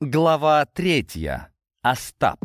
Глава третья. Остап.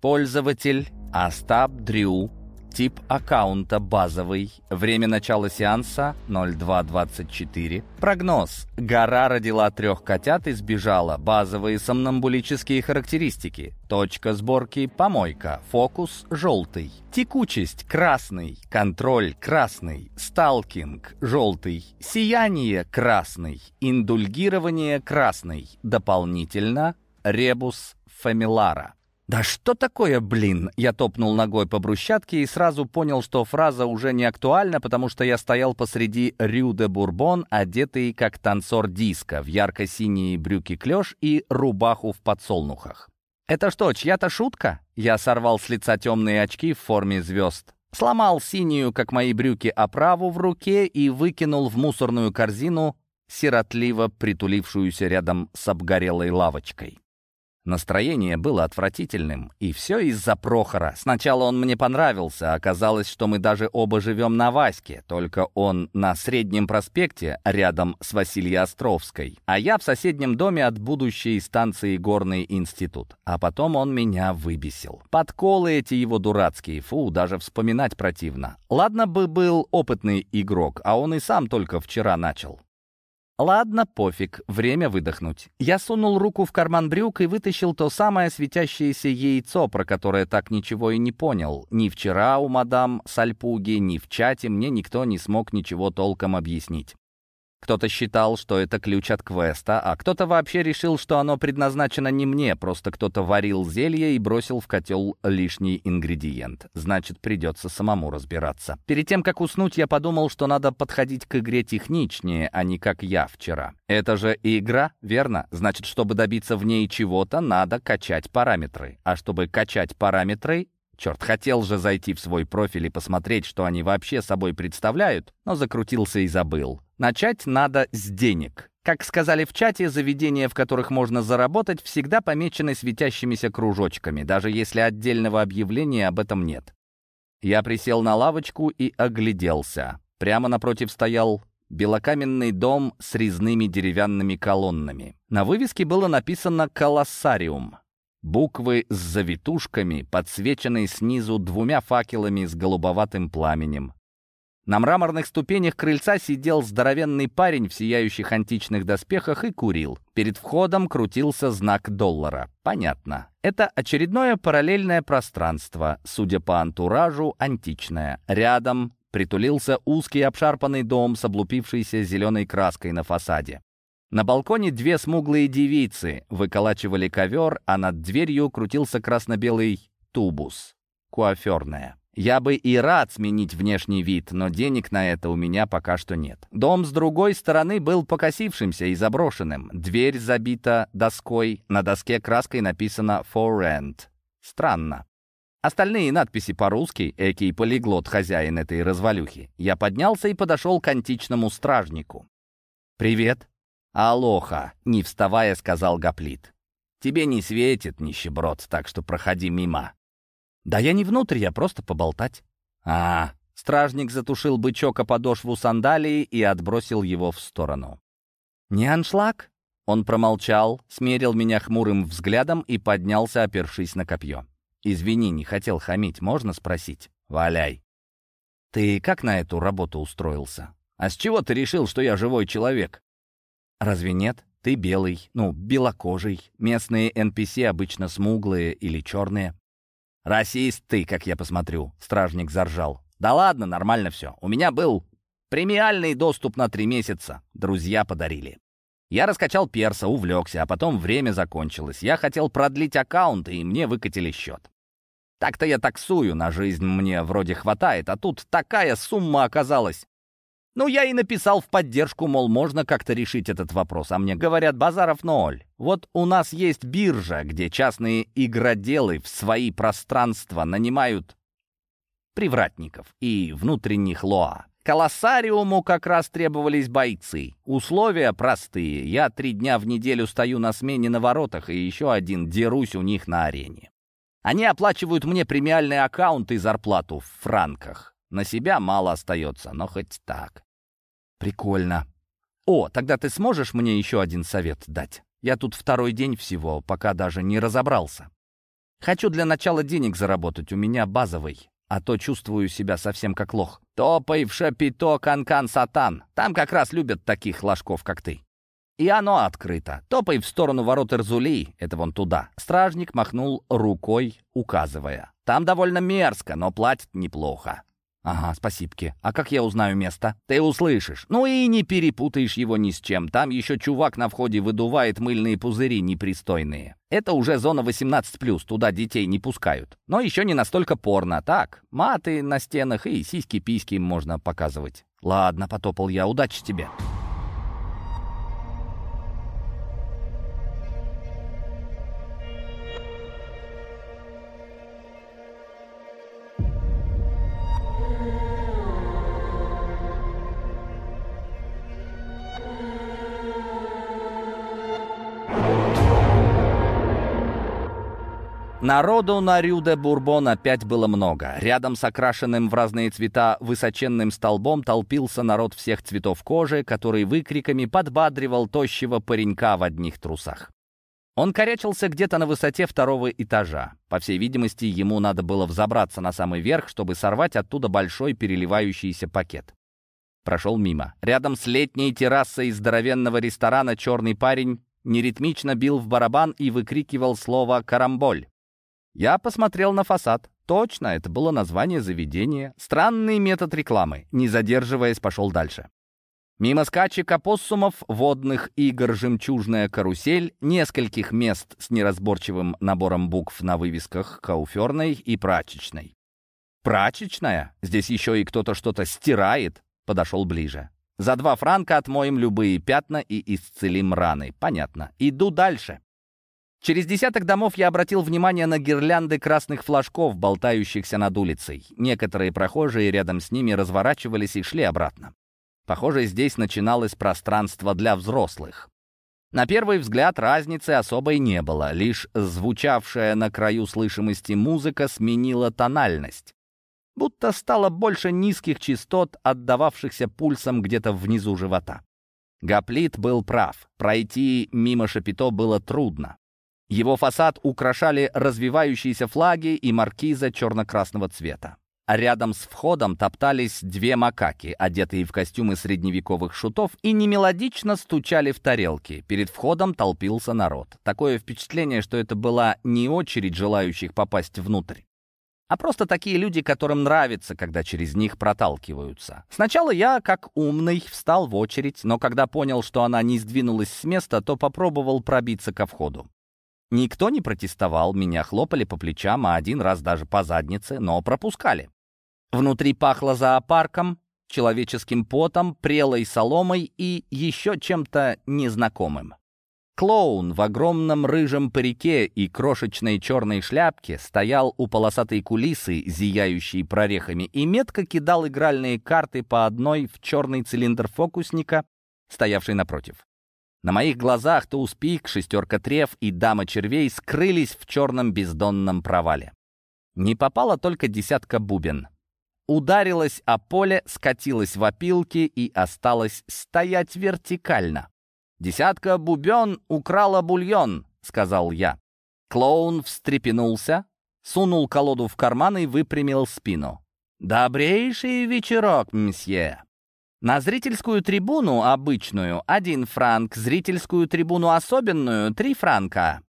Пользователь Остап Дрю Тип аккаунта базовый. Время начала сеанса 0224. Прогноз. Гора родила трех котят и сбежала. Базовые сомнамбулические характеристики. Точка сборки – помойка. Фокус – желтый. Текучесть – красный. Контроль – красный. Сталкинг – желтый. Сияние – красный. Индульгирование – красный. Дополнительно – ребус фамилара. «Да что такое, блин?» Я топнул ногой по брусчатке и сразу понял, что фраза уже не актуальна, потому что я стоял посреди Рю де Бурбон, одетый как танцор диска, в ярко-синие брюки-клеш и рубаху в подсолнухах. «Это что, чья-то шутка?» Я сорвал с лица темные очки в форме звезд, сломал синюю, как мои брюки, оправу в руке и выкинул в мусорную корзину, сиротливо притулившуюся рядом с обгорелой лавочкой. Настроение было отвратительным, и все из-за Прохора. Сначала он мне понравился, оказалось, что мы даже оба живем на Ваське, только он на Среднем проспекте, рядом с Васильеостровской, а я в соседнем доме от будущей станции Горный институт. А потом он меня выбесил. Подколы эти его дурацкие, фу, даже вспоминать противно. Ладно бы был опытный игрок, а он и сам только вчера начал. Ладно, пофиг, время выдохнуть. Я сунул руку в карман брюк и вытащил то самое светящееся яйцо, про которое так ничего и не понял. Ни вчера у мадам Сальпуги, ни в чате мне никто не смог ничего толком объяснить. Кто-то считал, что это ключ от квеста, а кто-то вообще решил, что оно предназначено не мне, просто кто-то варил зелье и бросил в котел лишний ингредиент. Значит, придется самому разбираться. Перед тем, как уснуть, я подумал, что надо подходить к игре техничнее, а не как я вчера. Это же игра, верно? Значит, чтобы добиться в ней чего-то, надо качать параметры. А чтобы качать параметры, Черт, хотел же зайти в свой профиль и посмотреть, что они вообще собой представляют, но закрутился и забыл. Начать надо с денег. Как сказали в чате, заведения, в которых можно заработать, всегда помечены светящимися кружочками, даже если отдельного объявления об этом нет. Я присел на лавочку и огляделся. Прямо напротив стоял белокаменный дом с резными деревянными колоннами. На вывеске было написано «Колоссариум». Буквы с завитушками, подсвеченные снизу двумя факелами с голубоватым пламенем. На мраморных ступенях крыльца сидел здоровенный парень в сияющих античных доспехах и курил. Перед входом крутился знак доллара. Понятно. Это очередное параллельное пространство, судя по антуражу, античное. Рядом притулился узкий обшарпанный дом с облупившейся зеленой краской на фасаде. На балконе две смуглые девицы выколачивали ковер, а над дверью крутился красно-белый тубус. Куаферная. Я бы и рад сменить внешний вид, но денег на это у меня пока что нет. Дом с другой стороны был покосившимся и заброшенным. Дверь забита доской, на доске краской написано «For Rent». Странно. Остальные надписи по-русски, экий полиглот хозяин этой развалюхи. Я поднялся и подошел к античному стражнику. «Привет». «Алоха», — не вставая, сказал Гоплит. «Тебе не светит, нищеброд, так что проходи мимо». «Да я не внутрь, я просто поболтать». «А, Стражник затушил бычок о подошву сандалии и отбросил его в сторону. «Не аншлаг?» Он промолчал, смерил меня хмурым взглядом и поднялся, опершись на копье. «Извини, не хотел хамить, можно спросить?» «Валяй». «Ты как на эту работу устроился? А с чего ты решил, что я живой человек?» «Разве нет? Ты белый, ну, белокожий. Местные NPC обычно смуглые или черные. «Расист ты, как я посмотрю», — стражник заржал. «Да ладно, нормально все. У меня был премиальный доступ на три месяца. Друзья подарили. Я раскачал перса, увлекся, а потом время закончилось. Я хотел продлить аккаунт, и мне выкатили счет. Так-то я таксую, на жизнь мне вроде хватает, а тут такая сумма оказалась. Ну, я и написал в поддержку, мол, можно как-то решить этот вопрос. А мне говорят, базаров ноль. Вот у нас есть биржа, где частные игроделы в свои пространства нанимают привратников и внутренних лоа. Колоссариуму как раз требовались бойцы. Условия простые. Я три дня в неделю стою на смене на воротах, и еще один дерусь у них на арене. Они оплачивают мне премиальный аккаунт и зарплату в франках. На себя мало остается, но хоть так. Прикольно. О, тогда ты сможешь мне еще один совет дать? Я тут второй день всего, пока даже не разобрался. Хочу для начала денег заработать, у меня базовый, а то чувствую себя совсем как лох. Топай в шапито канкан-сатан, там как раз любят таких ложков, как ты. И оно открыто. Топай в сторону ворот Эрзули, это вон туда. Стражник махнул рукой, указывая. Там довольно мерзко, но платят неплохо. «Ага, спасибки. А как я узнаю место?» «Ты услышишь. Ну и не перепутаешь его ни с чем. Там еще чувак на входе выдувает мыльные пузыри непристойные. Это уже зона 18+, туда детей не пускают. Но еще не настолько порно. Так, маты на стенах и сиськи-письки можно показывать». «Ладно», — потопал я. «Удачи тебе». Народу на Рю-де Бурбон опять было много. Рядом с окрашенным в разные цвета высоченным столбом толпился народ всех цветов кожи, который выкриками подбадривал тощего паренька в одних трусах. Он корячился где-то на высоте второго этажа. По всей видимости, ему надо было взобраться на самый верх, чтобы сорвать оттуда большой переливающийся пакет. Прошел мимо. Рядом с летней террасой здоровенного ресторана черный парень неритмично бил в барабан и выкрикивал слово «карамболь». Я посмотрел на фасад. Точно, это было название заведения. Странный метод рекламы. Не задерживаясь, пошел дальше. Мимо скачек опоссумов, водных игр «Жемчужная карусель», нескольких мест с неразборчивым набором букв на вывесках «Кауферной» и «Прачечной». «Прачечная? Здесь еще и кто-то что-то стирает?» Подошел ближе. «За два франка отмоем любые пятна и исцелим раны». Понятно. Иду дальше. Через десяток домов я обратил внимание на гирлянды красных флажков, болтающихся над улицей. Некоторые прохожие рядом с ними разворачивались и шли обратно. Похоже, здесь начиналось пространство для взрослых. На первый взгляд разницы особой не было, лишь звучавшая на краю слышимости музыка сменила тональность. Будто стало больше низких частот, отдававшихся пульсом где-то внизу живота. Гоплит был прав, пройти мимо Шапито было трудно. Его фасад украшали развивающиеся флаги и маркиза черно-красного цвета. А рядом с входом топтались две макаки, одетые в костюмы средневековых шутов, и немелодично стучали в тарелки. Перед входом толпился народ. Такое впечатление, что это была не очередь желающих попасть внутрь, а просто такие люди, которым нравится, когда через них проталкиваются. Сначала я, как умный, встал в очередь, но когда понял, что она не сдвинулась с места, то попробовал пробиться ко входу. Никто не протестовал, меня хлопали по плечам, а один раз даже по заднице, но пропускали. Внутри пахло зоопарком, человеческим потом, прелой соломой и еще чем-то незнакомым. Клоун в огромном рыжем парике и крошечной черной шляпке стоял у полосатой кулисы, зияющей прорехами, и метко кидал игральные карты по одной в черный цилиндр фокусника, стоявший напротив. На моих глазах туз-пик, шестерка трев и дама червей скрылись в черном бездонном провале. Не попала только десятка бубен. Ударилась о поле, скатилась в опилки и осталась стоять вертикально. «Десятка бубен украла бульон», — сказал я. Клоун встрепенулся, сунул колоду в карман и выпрямил спину. «Добрейший вечерок, мсье!» На зрительскую трибуну обычную — один франк, зрительскую трибуну особенную — три франка.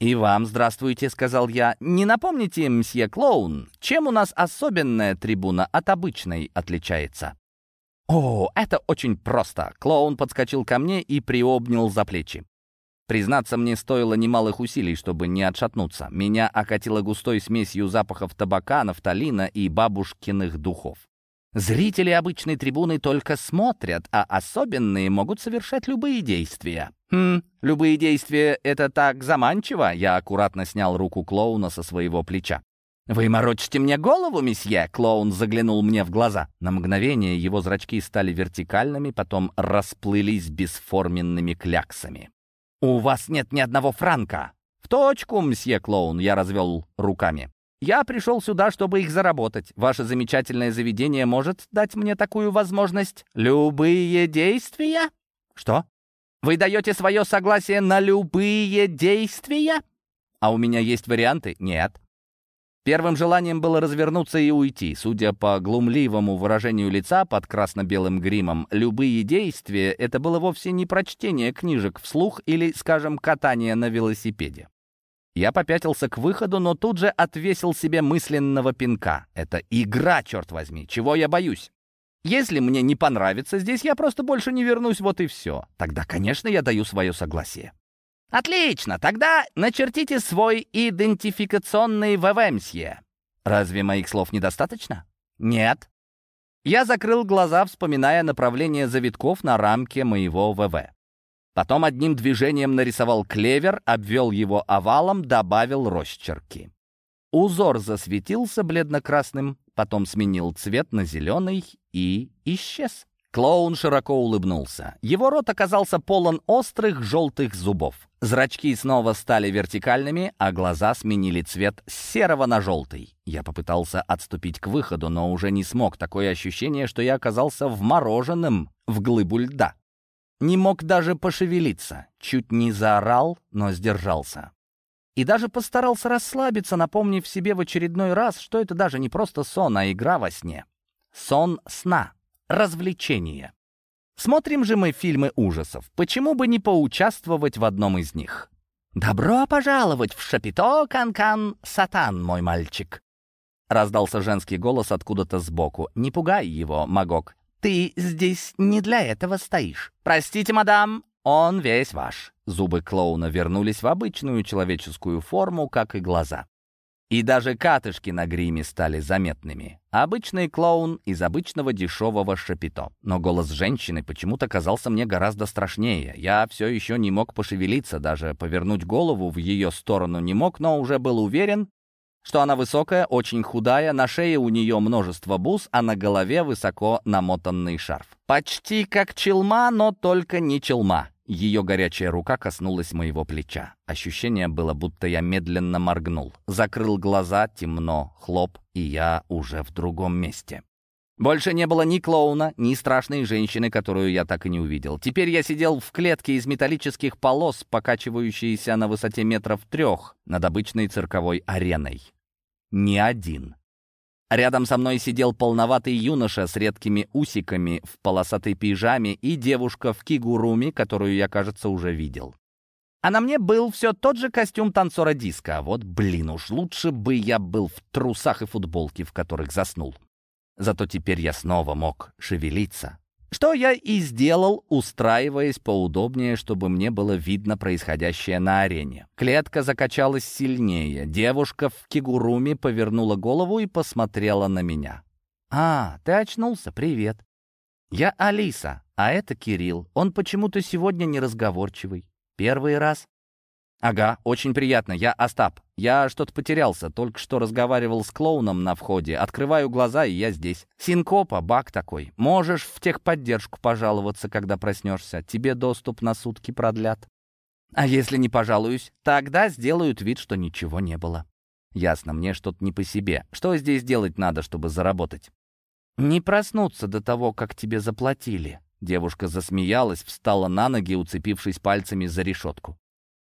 «И вам здравствуйте», — сказал я. «Не напомните, мсье Клоун, чем у нас особенная трибуна от обычной отличается?» «О, это очень просто!» Клоун подскочил ко мне и приобнял за плечи. Признаться, мне стоило немалых усилий, чтобы не отшатнуться. Меня окатило густой смесью запахов табака, нафталина и бабушкиных духов. Зрители обычной трибуны только смотрят, а особенные могут совершать любые действия. Хм, любые действия — это так заманчиво. Я аккуратно снял руку клоуна со своего плеча. «Вы морочите мне голову, месье?» Клоун заглянул мне в глаза. На мгновение его зрачки стали вертикальными, потом расплылись бесформенными кляксами. «У вас нет ни одного франка!» «В точку, мсье Клоун!» — я развел руками. «Я пришел сюда, чтобы их заработать. Ваше замечательное заведение может дать мне такую возможность? Любые действия?» «Что? Вы даете свое согласие на любые действия?» «А у меня есть варианты?» «Нет». Первым желанием было развернуться и уйти. Судя по глумливому выражению лица под красно-белым гримом, любые действия — это было вовсе не прочтение книжек вслух или, скажем, катание на велосипеде. Я попятился к выходу, но тут же отвесил себе мысленного пинка. Это игра, черт возьми, чего я боюсь? Если мне не понравится здесь, я просто больше не вернусь, вот и все. Тогда, конечно, я даю свое согласие. «Отлично, тогда начертите свой идентификационный ВВ, Разве моих слов недостаточно?» «Нет». Я закрыл глаза, вспоминая направление завитков на рамке моего ВВ. Потом одним движением нарисовал клевер, обвел его овалом, добавил росчерки. Узор засветился бледно-красным, потом сменил цвет на зеленый и исчез. Клоун широко улыбнулся. Его рот оказался полон острых желтых зубов. Зрачки снова стали вертикальными, а глаза сменили цвет с серого на желтый. Я попытался отступить к выходу, но уже не смог. Такое ощущение, что я оказался вмороженным в глыбу льда. Не мог даже пошевелиться. Чуть не заорал, но сдержался. И даже постарался расслабиться, напомнив себе в очередной раз, что это даже не просто сон, а игра во сне. Сон сна развлечения. Смотрим же мы фильмы ужасов. Почему бы не поучаствовать в одном из них? «Добро пожаловать в Шапито, Канкан, Сатан, мой мальчик!» Раздался женский голос откуда-то сбоку. «Не пугай его, Магок. Ты здесь не для этого стоишь. Простите, мадам, он весь ваш». Зубы клоуна вернулись в обычную человеческую форму, как и глаза. И даже катышки на гриме стали заметными. Обычный клоун из обычного дешевого шапито. Но голос женщины почему-то казался мне гораздо страшнее. Я все еще не мог пошевелиться, даже повернуть голову в ее сторону не мог, но уже был уверен, что она высокая, очень худая, на шее у нее множество бус, а на голове высоко намотанный шарф. Почти как челма, но только не челма. Ее горячая рука коснулась моего плеча. Ощущение было, будто я медленно моргнул. Закрыл глаза, темно, хлоп, и я уже в другом месте. Больше не было ни клоуна, ни страшной женщины, которую я так и не увидел. Теперь я сидел в клетке из металлических полос, покачивающейся на высоте метров трех над обычной цирковой ареной. Не один. Рядом со мной сидел полноватый юноша с редкими усиками в полосатой пижаме и девушка в кигуруми, которую я, кажется, уже видел. А на мне был все тот же костюм танцора диска. Вот, блин, уж лучше бы я был в трусах и футболке, в которых заснул. Зато теперь я снова мог шевелиться. Что я и сделал, устраиваясь поудобнее, чтобы мне было видно происходящее на арене. Клетка закачалась сильнее. Девушка в кигуруме повернула голову и посмотрела на меня. «А, ты очнулся, привет. Я Алиса, а это Кирилл. Он почему-то сегодня неразговорчивый. Первый раз?» «Ага, очень приятно. Я Остап. Я что-то потерялся. Только что разговаривал с клоуном на входе. Открываю глаза, и я здесь. Синкопа, баг такой. Можешь в техподдержку пожаловаться, когда проснешься. Тебе доступ на сутки продлят. А если не пожалуюсь, тогда сделают вид, что ничего не было. Ясно, мне что-то не по себе. Что здесь делать надо, чтобы заработать? Не проснуться до того, как тебе заплатили. Девушка засмеялась, встала на ноги, уцепившись пальцами за решетку.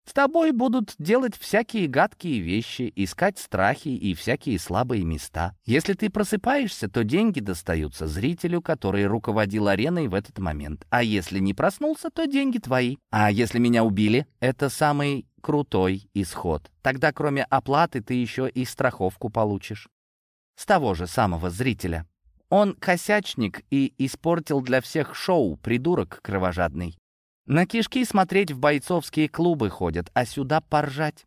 С тобой будут делать всякие гадкие вещи, искать страхи и всякие слабые места. Если ты просыпаешься, то деньги достаются зрителю, который руководил ареной в этот момент. А если не проснулся, то деньги твои. А если меня убили, это самый крутой исход. Тогда кроме оплаты ты еще и страховку получишь. С того же самого зрителя. Он косячник и испортил для всех шоу, придурок кровожадный. На кишки смотреть в бойцовские клубы ходят, а сюда поржать.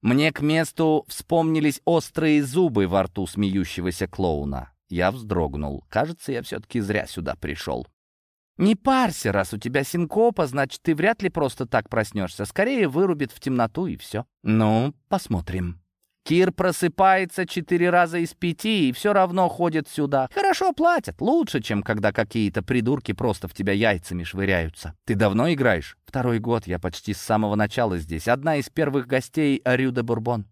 Мне к месту вспомнились острые зубы во рту смеющегося клоуна. Я вздрогнул. Кажется, я все-таки зря сюда пришел. «Не парься, раз у тебя синкопа, значит, ты вряд ли просто так проснешься. Скорее вырубит в темноту и все». «Ну, посмотрим». Кир просыпается четыре раза из пяти и все равно ходит сюда. Хорошо платят, лучше, чем когда какие-то придурки просто в тебя яйцами швыряются. Ты давно играешь? Второй год, я почти с самого начала здесь. Одна из первых гостей Рю де Бурбон.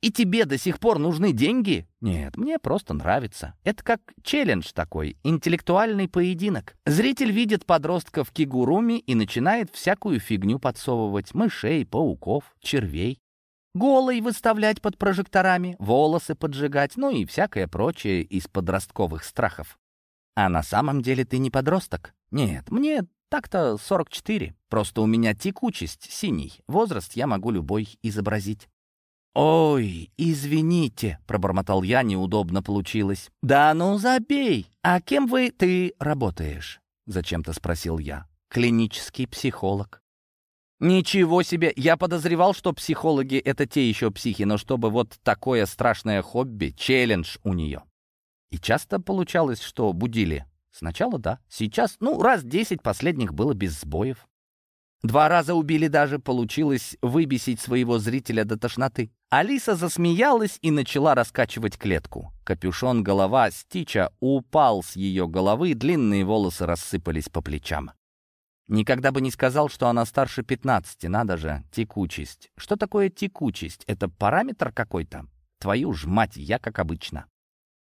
И тебе до сих пор нужны деньги? Нет, мне просто нравится. Это как челлендж такой, интеллектуальный поединок. Зритель видит подростка в кигуруми и начинает всякую фигню подсовывать. Мышей, пауков, червей. Голый выставлять под прожекторами, волосы поджигать, ну и всякое прочее из подростковых страхов. А на самом деле ты не подросток. Нет, мне так-то 44. Просто у меня текучесть синий. Возраст я могу любой изобразить. «Ой, извините», — пробормотал я, неудобно получилось. «Да ну забей! А кем вы ты работаешь?» — зачем-то спросил я. «Клинический психолог». «Ничего себе! Я подозревал, что психологи — это те еще психи, но чтобы вот такое страшное хобби, челлендж у нее». И часто получалось, что будили. Сначала да, сейчас, ну, раз десять последних было без сбоев. Два раза убили даже, получилось выбесить своего зрителя до тошноты. Алиса засмеялась и начала раскачивать клетку. Капюшон голова Стича упал с ее головы, длинные волосы рассыпались по плечам. Никогда бы не сказал, что она старше 15, надо же, текучесть. Что такое текучесть? Это параметр какой-то? Твою ж мать, я как обычно.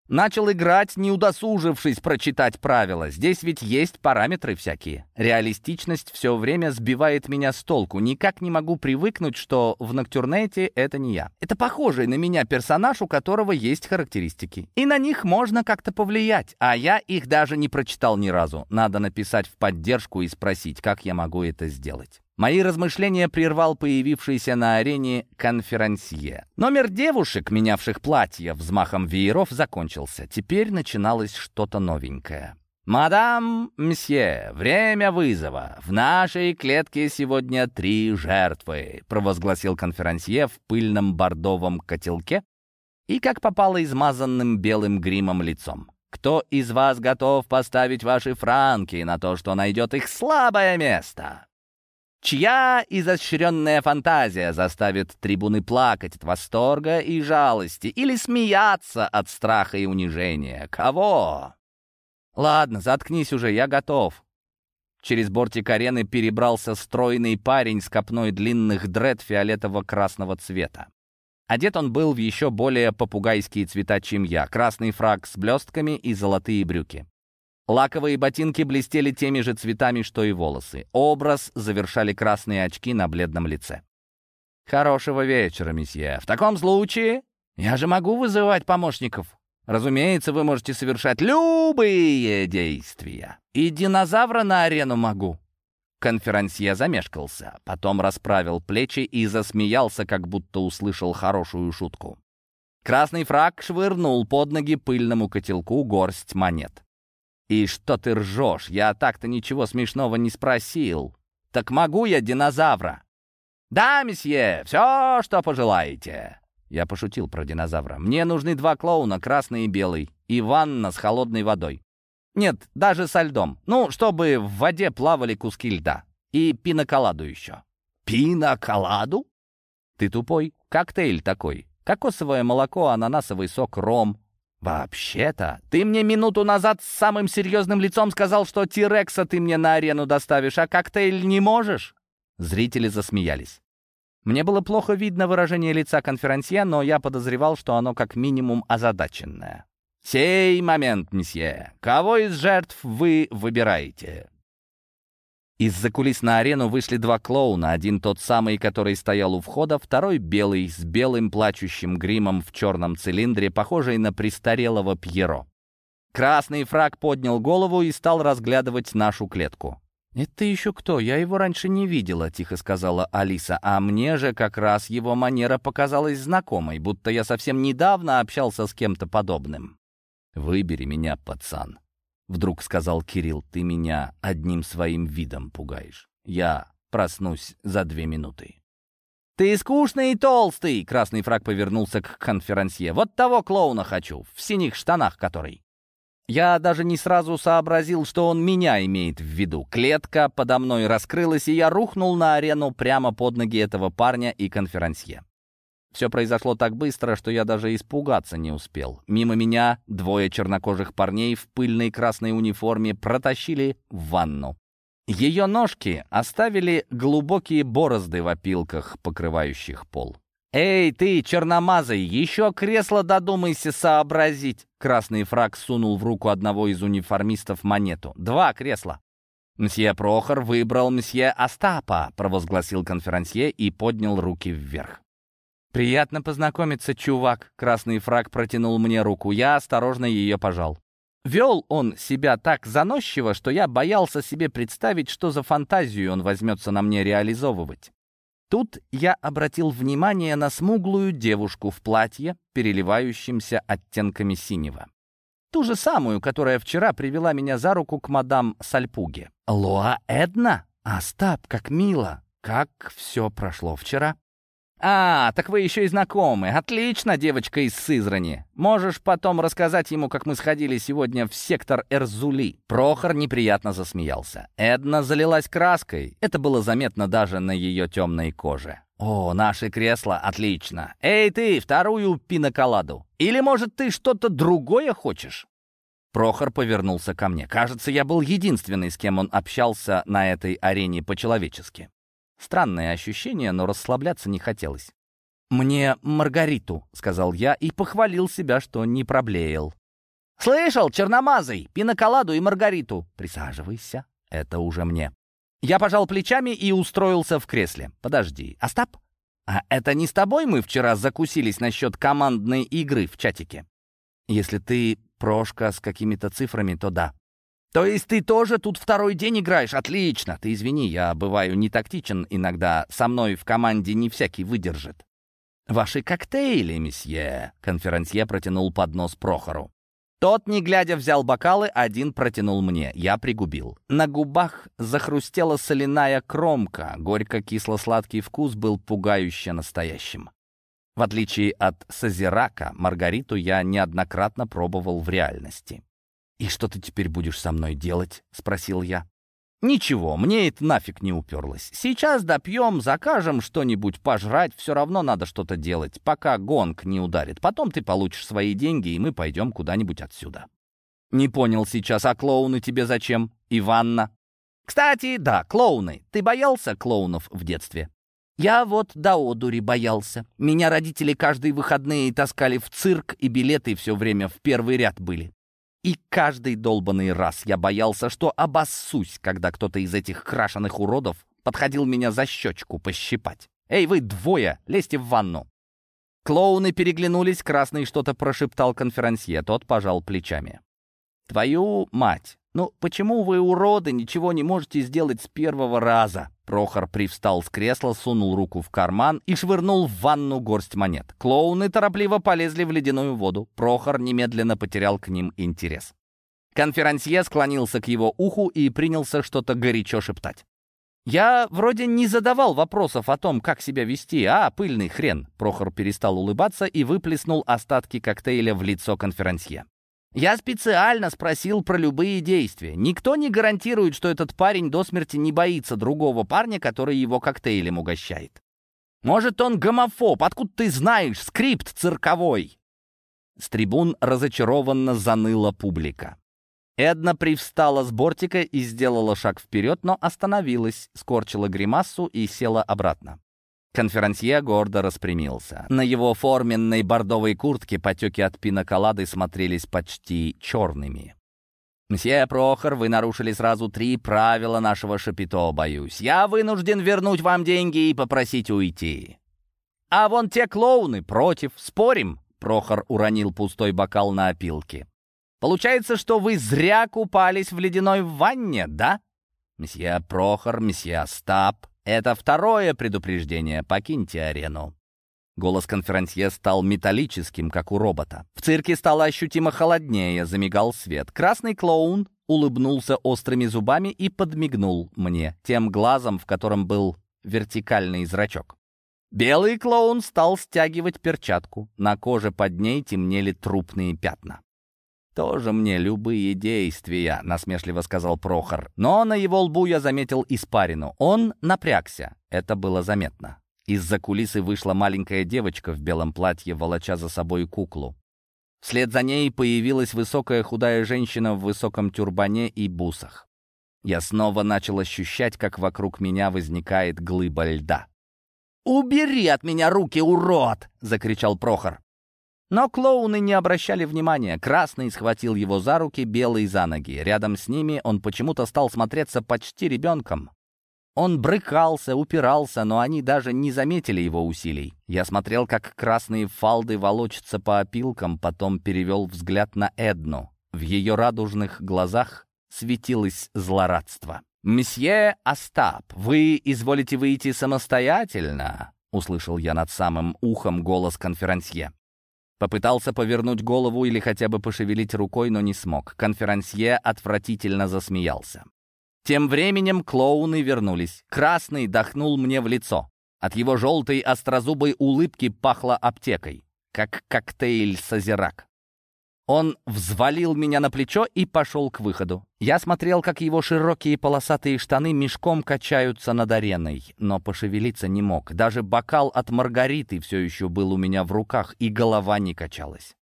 Начал играть, не удосужившись прочитать правила. Здесь ведь есть параметры всякие. Реалистичность все время сбивает меня с толку. Никак не могу привыкнуть, что в Ноктюрнете это не я. Это похожий на меня персонаж, у которого есть характеристики. И на них можно как-то повлиять. А я их даже не прочитал ни разу. Надо написать в поддержку и спросить, как я могу это сделать. Мои размышления прервал появившийся на арене конферансье. Номер девушек, менявших платья взмахом вееров, закончился. Теперь начиналось что-то новенькое. «Мадам, мсье, время вызова. В нашей клетке сегодня три жертвы», провозгласил конферансье в пыльном бордовом котелке и как попало измазанным белым гримом лицом. «Кто из вас готов поставить ваши франки на то, что найдет их слабое место?» Чья изощренная фантазия заставит трибуны плакать от восторга и жалости или смеяться от страха и унижения? Кого? Ладно, заткнись уже, я готов. Через бортик арены перебрался стройный парень с копной длинных дред фиолетово-красного цвета. Одет он был в еще более попугайские цвета, чем я. Красный фраг с блестками и золотые брюки. Лаковые ботинки блестели теми же цветами, что и волосы. Образ завершали красные очки на бледном лице. «Хорошего вечера, месье. В таком случае я же могу вызывать помощников. Разумеется, вы можете совершать любые действия. И динозавра на арену могу». Конферансье замешкался, потом расправил плечи и засмеялся, как будто услышал хорошую шутку. Красный фраг швырнул под ноги пыльному котелку горсть монет. «И что ты ржешь? Я так-то ничего смешного не спросил. Так могу я динозавра?» «Да, месье, все, что пожелаете». Я пошутил про динозавра. «Мне нужны два клоуна, красный и белый, и ванна с холодной водой. Нет, даже со льдом. Ну, чтобы в воде плавали куски льда. И пиноколаду еще». «Пиноколаду?» «Ты тупой. Коктейль такой. Кокосовое молоко, ананасовый сок, ром, «Вообще-то, ты мне минуту назад с самым серьезным лицом сказал, что Тирекса ты мне на арену доставишь, а коктейль не можешь?» Зрители засмеялись. Мне было плохо видно выражение лица конферансье, но я подозревал, что оно как минимум озадаченное. «Сей момент, месье. Кого из жертв вы выбираете?» Из-за кулис на арену вышли два клоуна, один тот самый, который стоял у входа, второй белый, с белым плачущим гримом в черном цилиндре, похожий на престарелого Пьеро. Красный фраг поднял голову и стал разглядывать нашу клетку. «Это еще кто? Я его раньше не видела», — тихо сказала Алиса. «А мне же как раз его манера показалась знакомой, будто я совсем недавно общался с кем-то подобным». «Выбери меня, пацан», Вдруг сказал Кирилл, ты меня одним своим видом пугаешь. Я проснусь за две минуты. «Ты скучный и толстый!» — красный фраг повернулся к конферансье. «Вот того клоуна хочу, в синих штанах который». Я даже не сразу сообразил, что он меня имеет в виду. Клетка подо мной раскрылась, и я рухнул на арену прямо под ноги этого парня и конферансье. Все произошло так быстро, что я даже испугаться не успел. Мимо меня двое чернокожих парней в пыльной красной униформе протащили в ванну. Ее ножки оставили глубокие борозды в опилках, покрывающих пол. «Эй, ты, черномазый, еще кресло додумайся сообразить!» Красный фраг сунул в руку одного из униформистов монету. «Два кресла!» «Мсье Прохор выбрал мсье Остапа», — провозгласил конферансье и поднял руки вверх. «Приятно познакомиться, чувак!» Красный фраг протянул мне руку. Я осторожно ее пожал. Вел он себя так заносчиво, что я боялся себе представить, что за фантазию он возьмется на мне реализовывать. Тут я обратил внимание на смуглую девушку в платье, переливающимся оттенками синего. Ту же самую, которая вчера привела меня за руку к мадам Сальпуге. «Лоа Эдна? Остап, как мило! Как все прошло вчера?» «А, так вы еще и знакомы. Отлично, девочка из Сызрани. Можешь потом рассказать ему, как мы сходили сегодня в сектор Эрзули». Прохор неприятно засмеялся. Эдна залилась краской. Это было заметно даже на ее темной коже. «О, наши кресла, отлично. Эй ты, вторую пиноколаду. Или, может, ты что-то другое хочешь?» Прохор повернулся ко мне. Кажется, я был единственный, с кем он общался на этой арене по-человечески. Странное ощущение, но расслабляться не хотелось. «Мне Маргариту», — сказал я и похвалил себя, что не проблеял. «Слышал, черномазый, пиноколаду и Маргариту!» «Присаживайся, это уже мне». Я пожал плечами и устроился в кресле. «Подожди, Остап, а это не с тобой мы вчера закусились насчет командной игры в чатике? Если ты прошка с какими-то цифрами, то да. «То есть ты тоже тут второй день играешь? Отлично! Ты извини, я бываю не тактичен иногда. Со мной в команде не всякий выдержит». «Ваши коктейли, месье!» — конферансье протянул поднос Прохору. Тот, не глядя, взял бокалы, один протянул мне. Я пригубил. На губах захрустела соляная кромка. Горько-кисло-сладкий вкус был пугающе настоящим. В отличие от Созирака, Маргариту я неоднократно пробовал в реальности. «И что ты теперь будешь со мной делать?» — спросил я. «Ничего, мне это нафиг не уперлось. Сейчас допьем, закажем что-нибудь пожрать, все равно надо что-то делать, пока гонг не ударит. Потом ты получишь свои деньги, и мы пойдем куда-нибудь отсюда». «Не понял сейчас, а клоуны тебе зачем? Иванна?» «Кстати, да, клоуны. Ты боялся клоунов в детстве?» «Я вот до одури боялся. Меня родители каждые выходные таскали в цирк, и билеты все время в первый ряд были. И каждый долбанный раз я боялся, что обоссусь, когда кто-то из этих крашеных уродов подходил меня за щечку пощипать. «Эй, вы двое, лезьте в ванну!» Клоуны переглянулись, Красный что-то прошептал конферансье, тот пожал плечами. «Твою мать! Ну почему вы, уроды, ничего не можете сделать с первого раза?» Прохор привстал с кресла, сунул руку в карман и швырнул в ванну горсть монет. Клоуны торопливо полезли в ледяную воду. Прохор немедленно потерял к ним интерес. Конферансье склонился к его уху и принялся что-то горячо шептать. «Я вроде не задавал вопросов о том, как себя вести, а, пыльный хрен!» Прохор перестал улыбаться и выплеснул остатки коктейля в лицо конферансье. Я специально спросил про любые действия. Никто не гарантирует, что этот парень до смерти не боится другого парня, который его коктейлем угощает. Может, он гомофоб, откуда ты знаешь, скрипт цирковой?» С трибун разочарованно заныла публика. Эдна привстала с бортика и сделала шаг вперед, но остановилась, скорчила гримасу и села обратно. Конферансье гордо распрямился. На его форменной бордовой куртке потеки от пиноколады смотрелись почти черными. «Мсье Прохор, вы нарушили сразу три правила нашего шапито, боюсь. Я вынужден вернуть вам деньги и попросить уйти». «А вон те клоуны против. Спорим?» Прохор уронил пустой бокал на опилки. «Получается, что вы зря купались в ледяной ванне, да?» «Мсье Прохор, мсье Остап, это второе предупреждение. Покиньте арену. Голос конферансье стал металлическим, как у робота. В цирке стало ощутимо холоднее, замигал свет. Красный клоун улыбнулся острыми зубами и подмигнул мне, тем глазом, в котором был вертикальный зрачок. Белый клоун стал стягивать перчатку. На коже под ней темнели трупные пятна. «Тоже мне любые действия», — насмешливо сказал Прохор. Но на его лбу я заметил испарину. Он напрягся. Это было заметно. Из-за кулисы вышла маленькая девочка в белом платье, волоча за собой куклу. Вслед за ней появилась высокая худая женщина в высоком тюрбане и бусах. Я снова начал ощущать, как вокруг меня возникает глыба льда. «Убери от меня руки, урод!» — закричал Прохор. Но клоуны не обращали внимания. Красный схватил его за руки, белый за ноги. Рядом с ними он почему-то стал смотреться почти ребенком. Он брыкался, упирался, но они даже не заметили его усилий. Я смотрел, как красные фалды волочатся по опилкам, потом перевел взгляд на Эдну. В ее радужных глазах светилось злорадство. «Мсье Остап, вы изволите выйти самостоятельно?» — услышал я над самым ухом голос конферансье. Попытался повернуть голову или хотя бы пошевелить рукой, но не смог. Конферансье отвратительно засмеялся. Тем временем клоуны вернулись. Красный дохнул мне в лицо. От его желтой острозубой улыбки пахло аптекой, как коктейль созерак. Он взвалил меня на плечо и пошел к выходу. Я смотрел, как его широкие полосатые штаны мешком качаются над ареной, но пошевелиться не мог. Даже бокал от Маргариты все еще был у меня в руках, и голова не качалась.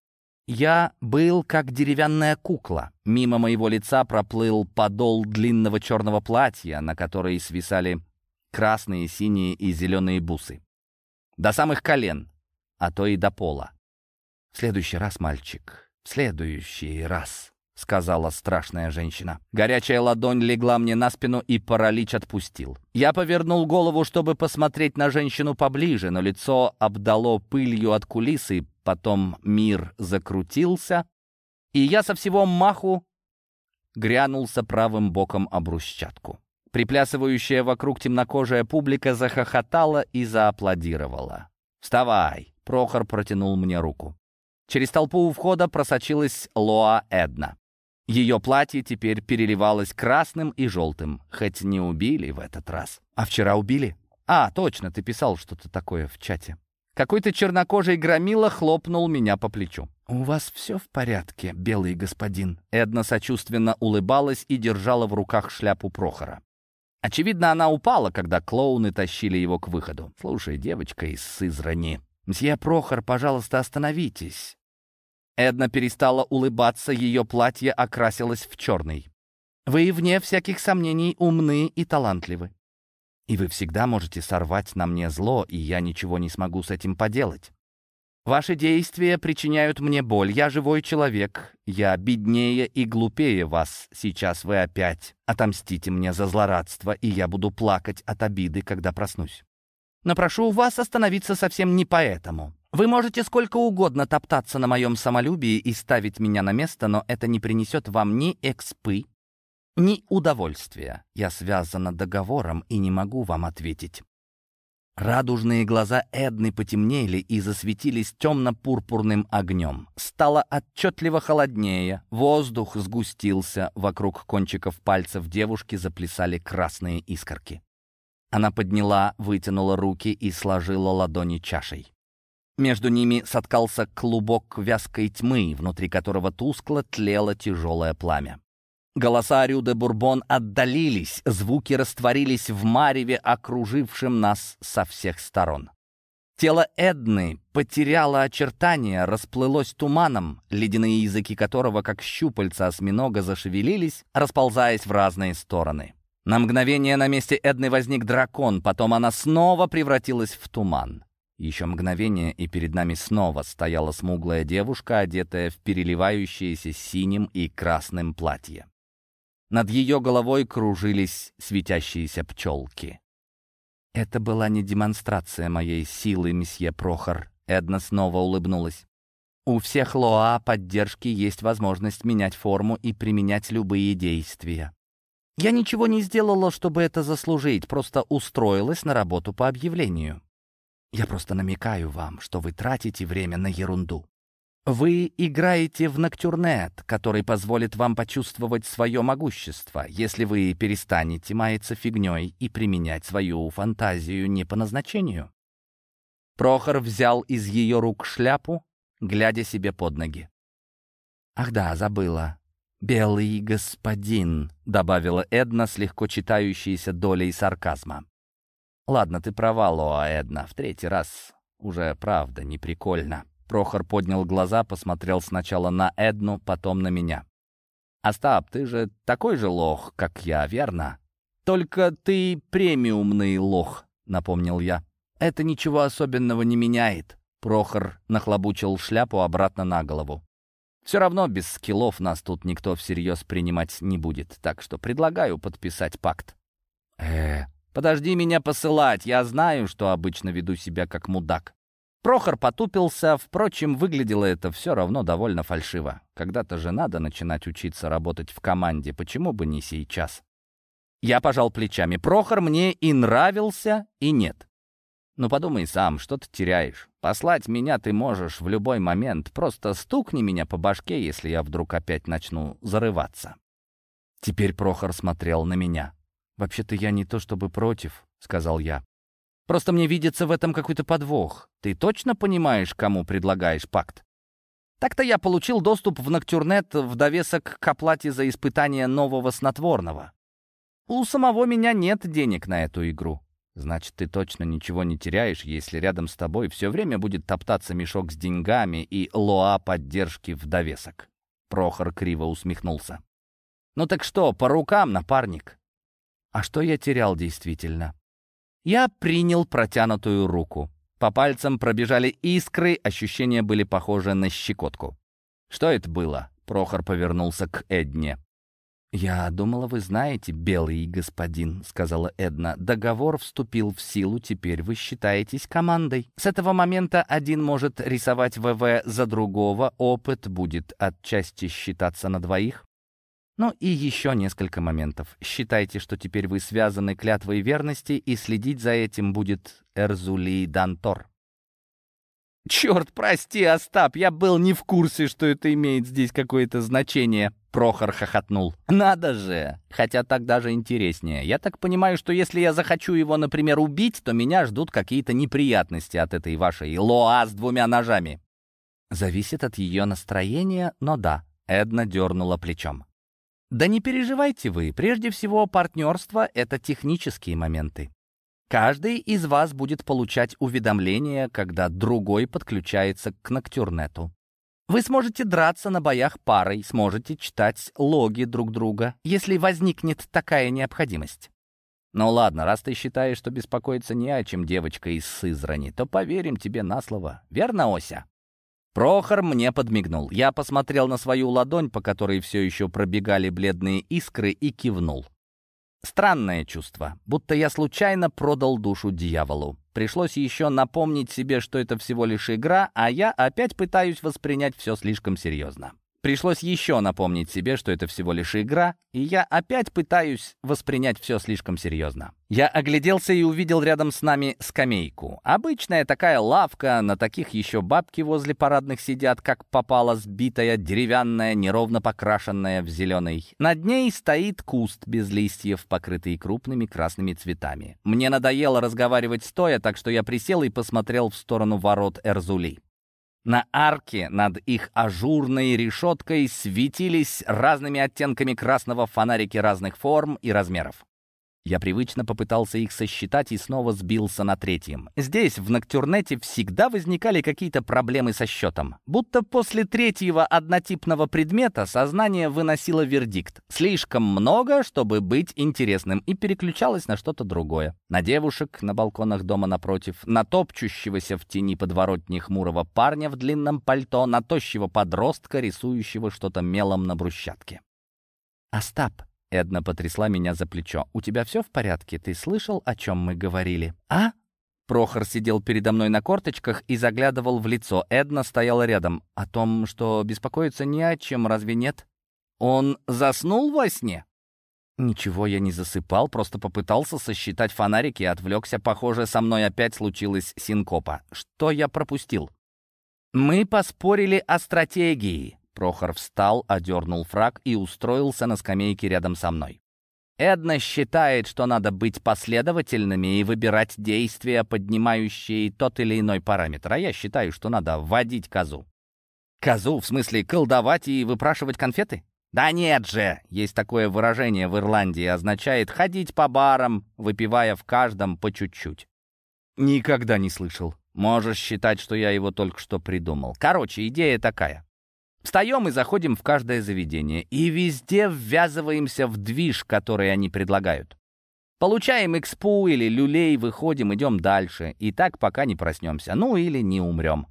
Я был как деревянная кукла. Мимо моего лица проплыл подол длинного черного платья, на которой свисали красные, синие и зеленые бусы. До самых колен, а то и до пола. В следующий раз, мальчик, «В следующий раз», — сказала страшная женщина. Горячая ладонь легла мне на спину, и паралич отпустил. Я повернул голову, чтобы посмотреть на женщину поближе, но лицо обдало пылью от кулисы, потом мир закрутился, и я со всего маху грянулся правым боком об брусчатку. Приплясывающая вокруг темнокожая публика захохотала и зааплодировала. «Вставай!» — Прохор протянул мне руку. Через толпу у входа просочилась Лоа Эдна. Ее платье теперь переливалось красным и желтым, хоть не убили в этот раз. А вчера убили? А, точно, ты писал что-то такое в чате. Какой-то чернокожий громила хлопнул меня по плечу. «У вас все в порядке, белый господин?» Эдна сочувственно улыбалась и держала в руках шляпу Прохора. Очевидно, она упала, когда клоуны тащили его к выходу. «Слушай, девочка из Сызрани, «Мсье Прохор, пожалуйста, остановитесь». Эдна перестала улыбаться, ее платье окрасилось в черный. «Вы, вне всяких сомнений, умны и талантливы. И вы всегда можете сорвать на мне зло, и я ничего не смогу с этим поделать. Ваши действия причиняют мне боль. Я живой человек. Я беднее и глупее вас. Сейчас вы опять отомстите мне за злорадство, и я буду плакать от обиды, когда проснусь. Но прошу вас остановиться совсем не поэтому. Вы можете сколько угодно топтаться на моем самолюбии и ставить меня на место, но это не принесет вам ни экспы, ни удовольствия. Я связана договором и не могу вам ответить. Радужные глаза Эдны потемнели и засветились темно-пурпурным огнем. Стало отчетливо холоднее, воздух сгустился, вокруг кончиков пальцев девушки заплясали красные искорки. Она подняла, вытянула руки и сложила ладони чашей. Между ними соткался клубок вязкой тьмы, внутри которого тускло тлело тяжелое пламя. Голоса Рю Бурбон отдалились, звуки растворились в мареве, окружившем нас со всех сторон. Тело Эдны потеряло очертания, расплылось туманом, ледяные языки которого, как щупальца осьминога, зашевелились, расползаясь в разные стороны. На мгновение на месте Эдны возник дракон, потом она снова превратилась в туман. Еще мгновение, и перед нами снова стояла смуглая девушка, одетая в переливающееся синим и красным платье. Над ее головой кружились светящиеся пчелки. «Это была не демонстрация моей силы, месье Прохор», — Эдна снова улыбнулась. «У всех Лоа поддержки есть возможность менять форму и применять любые действия. Я ничего не сделала, чтобы это заслужить, просто устроилась на работу по объявлению. Я просто намекаю вам, что вы тратите время на ерунду. Вы играете в Ноктюрнет, который позволит вам почувствовать свое могущество, если вы перестанете маяться фигней и применять свою фантазию не по назначению. Прохор взял из ее рук шляпу, глядя себе под ноги. «Ах да, забыла. «Белый господин», — добавила Эдна с легко читающейся долей сарказма. «Ладно, ты права, Лоа Эдна, в третий раз уже правда не прикольно». Прохор поднял глаза, посмотрел сначала на Эдну, потом на меня. «Остап, ты же такой же лох, как я, верно?» «Только ты премиумный лох», — напомнил я. «Это ничего особенного не меняет». Прохор нахлобучил шляпу обратно на голову. «Все равно без скиллов нас тут никто всерьез принимать не будет, так что предлагаю подписать пакт». «Э, подожди меня посылать, я знаю, что обычно веду себя как мудак. Прохор потупился, впрочем, выглядело это все равно довольно фальшиво. Когда-то же надо начинать учиться работать в команде, почему бы не сейчас? Я пожал плечами. Прохор мне и нравился, и нет. Ну подумай сам, что ты теряешь. Послать меня ты можешь в любой момент, просто стукни меня по башке, если я вдруг опять начну зарываться. Теперь Прохор смотрел на меня. «Вообще-то я не то чтобы против», — сказал я. Просто мне видится в этом какой-то подвох. Ты точно понимаешь, кому предлагаешь пакт? Так-то я получил доступ в Ноктюрнет в довесок к оплате за испытание нового снотворного. У самого меня нет денег на эту игру. Значит, ты точно ничего не теряешь, если рядом с тобой все время будет топтаться мешок с деньгами и лоа поддержки в довесок. Прохор криво усмехнулся. «Ну так что, по рукам, напарник?» «А что я терял действительно?» Я принял протянутую руку. По пальцам пробежали искры, ощущения были похожи на щекотку. «Что это было?» — Прохор повернулся к Эдне. «Я думала, вы знаете, белый господин», — сказала Эдна. «Договор вступил в силу, теперь вы считаетесь командой. С этого момента один может рисовать ВВ за другого, опыт будет отчасти считаться на двоих. Ну и еще несколько моментов. Считайте, что теперь вы связаны клятвой верности, и следить за этим будет Эрзули Дантор. «Черт, прости, Остап, я был не в курсе, что это имеет здесь какое-то значение», — Прохор хохотнул. «Надо же! Хотя так даже интереснее. Я так понимаю, что если я захочу его, например, убить, то меня ждут какие-то неприятности от этой вашей лоа с двумя ножами». Зависит от ее настроения, но да, Эдна дернула плечом. Да не переживайте вы, прежде всего партнерство — это технические моменты. Каждый из вас будет получать уведомления, когда другой подключается к Ноктюрнету. Вы сможете драться на боях парой, сможете читать логи друг друга, если возникнет такая необходимость. Ну ладно, раз ты считаешь, что беспокоиться не о чем девочка из Сызрани, то поверим тебе на слово. Верно, Ося? Прохор мне подмигнул. Я посмотрел на свою ладонь, по которой все еще пробегали бледные искры, и кивнул. Странное чувство, будто я случайно продал душу дьяволу. Пришлось еще напомнить себе, что это всего лишь игра, а я опять пытаюсь воспринять все слишком серьезно. Пришлось еще напомнить себе, что это всего лишь игра, и я опять пытаюсь воспринять все слишком серьезно. Я огляделся и увидел рядом с нами скамейку. Обычная такая лавка, на таких еще бабки возле парадных сидят, как попала сбитая, деревянная, неровно покрашенная в зеленый. Над ней стоит куст без листьев, покрытый крупными красными цветами. Мне надоело разговаривать стоя, так что я присел и посмотрел в сторону ворот Эрзули. На арке над их ажурной решеткой светились разными оттенками красного фонарики разных форм и размеров. Я привычно попытался их сосчитать и снова сбился на третьем. Здесь, в Ноктюрнете, всегда возникали какие-то проблемы со счетом. Будто после третьего однотипного предмета сознание выносило вердикт. Слишком много, чтобы быть интересным, и переключалось на что-то другое. На девушек на балконах дома напротив, на топчущегося в тени подворотни хмурого парня в длинном пальто, на тощего подростка, рисующего что-то мелом на брусчатке. «Остап», Эдна потрясла меня за плечо. «У тебя все в порядке? Ты слышал, о чем мы говорили?» «А?» Прохор сидел передо мной на корточках и заглядывал в лицо. Эдна стояла рядом. «О том, что беспокоиться не о чем, разве нет?» «Он заснул во сне?» Ничего я не засыпал, просто попытался сосчитать фонарики и отвлекся. Похоже, со мной опять случилась синкопа. Что я пропустил? Мы поспорили о стратегии. Прохор встал, одернул фраг и устроился на скамейке рядом со мной. Эдна считает, что надо быть последовательными и выбирать действия, поднимающие тот или иной параметр, а я считаю, что надо вводить козу. Козу, в смысле колдовать и выпрашивать конфеты? «Да нет же!» Есть такое выражение в Ирландии, означает ходить по барам, выпивая в каждом по чуть-чуть. Никогда не слышал. Можешь считать, что я его только что придумал. Короче, идея такая. Встаем и заходим в каждое заведение, и везде ввязываемся в движ, который они предлагают. Получаем экспу или люлей, выходим, идем дальше, и так пока не проснемся, ну или не умрем.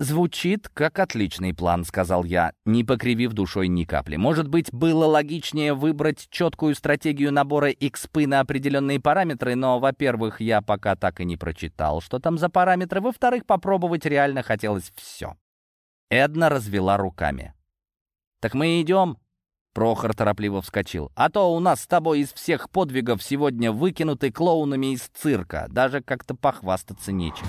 «Звучит как отличный план», — сказал я, не покривив душой ни капли. «Может быть, было логичнее выбрать четкую стратегию набора XP на определенные параметры, но, во-первых, я пока так и не прочитал, что там за параметры, во-вторых, попробовать реально хотелось все». Эдна развела руками. «Так мы идем?» Прохор торопливо вскочил. «А то у нас с тобой из всех подвигов сегодня выкинуты клоунами из цирка. Даже как-то похвастаться нечем».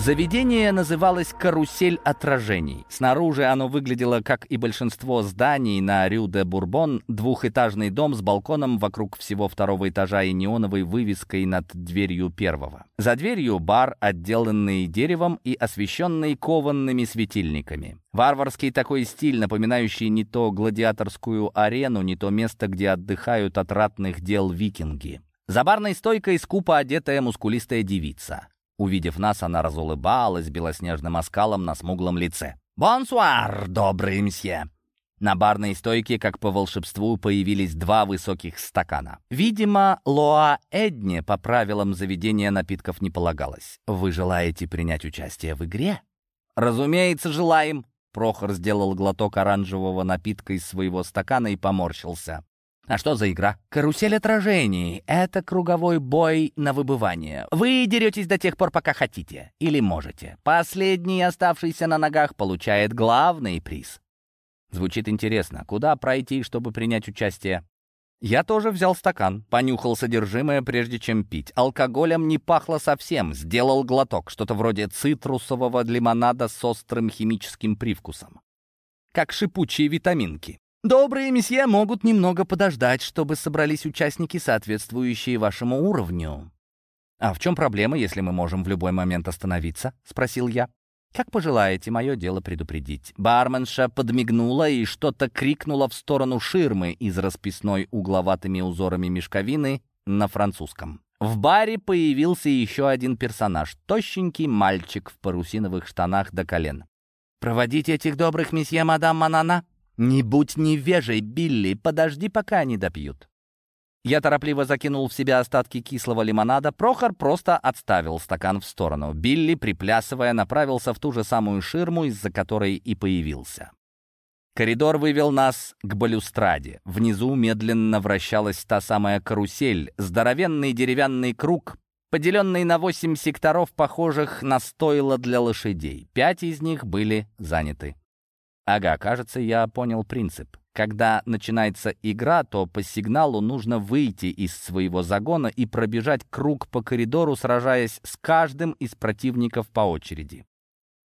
Заведение называлось «Карусель отражений». Снаружи оно выглядело, как и большинство зданий на Рю-де-Бурбон, двухэтажный дом с балконом вокруг всего второго этажа и неоновой вывеской над дверью первого. За дверью бар, отделанный деревом и освещенный кованными светильниками. Варварский такой стиль, напоминающий не то гладиаторскую арену, не то место, где отдыхают от ратных дел викинги. За барной стойкой скупо одетая мускулистая девица. Увидев нас, она разулыбалась белоснежным оскалом на смуглом лице. «Бонсуар, добрый мсье!» На барной стойке, как по волшебству, появились два высоких стакана. Видимо, Лоа Эдне по правилам заведения напитков не полагалось. «Вы желаете принять участие в игре?» «Разумеется, желаем!» Прохор сделал глоток оранжевого напитка из своего стакана и поморщился. А что за игра? Карусель отражений. Это круговой бой на выбывание. Вы деретесь до тех пор, пока хотите. Или можете. Последний, оставшийся на ногах, получает главный приз. Звучит интересно. Куда пройти, чтобы принять участие? Я тоже взял стакан, понюхал содержимое, прежде чем пить. Алкоголем не пахло совсем. Сделал глоток, что-то вроде цитрусового лимонада с острым химическим привкусом. Как шипучие витаминки. Добрые месье могут немного подождать, чтобы собрались участники, соответствующие вашему уровню. «А в чем проблема, если мы можем в любой момент остановиться?» — спросил я. «Как пожелаете, мое дело предупредить». Барменша подмигнула и что-то крикнула в сторону ширмы из расписной угловатыми узорами мешковины на французском. В баре появился еще один персонаж — тощенький мальчик в парусиновых штанах до колен. «Проводите этих добрых месье, мадам Манана?» «Не будь невежей, Билли, подожди, пока они допьют». Я торопливо закинул в себя остатки кислого лимонада. Прохор просто отставил стакан в сторону. Билли, приплясывая, направился в ту же самую ширму, из-за которой и появился. Коридор вывел нас к балюстраде. Внизу медленно вращалась та самая карусель, здоровенный деревянный круг, поделенный на восемь секторов, похожих на стойло для лошадей. Пять из них были заняты. Ага, кажется, я понял принцип. Когда начинается игра, то по сигналу нужно выйти из своего загона и пробежать круг по коридору, сражаясь с каждым из противников по очереди.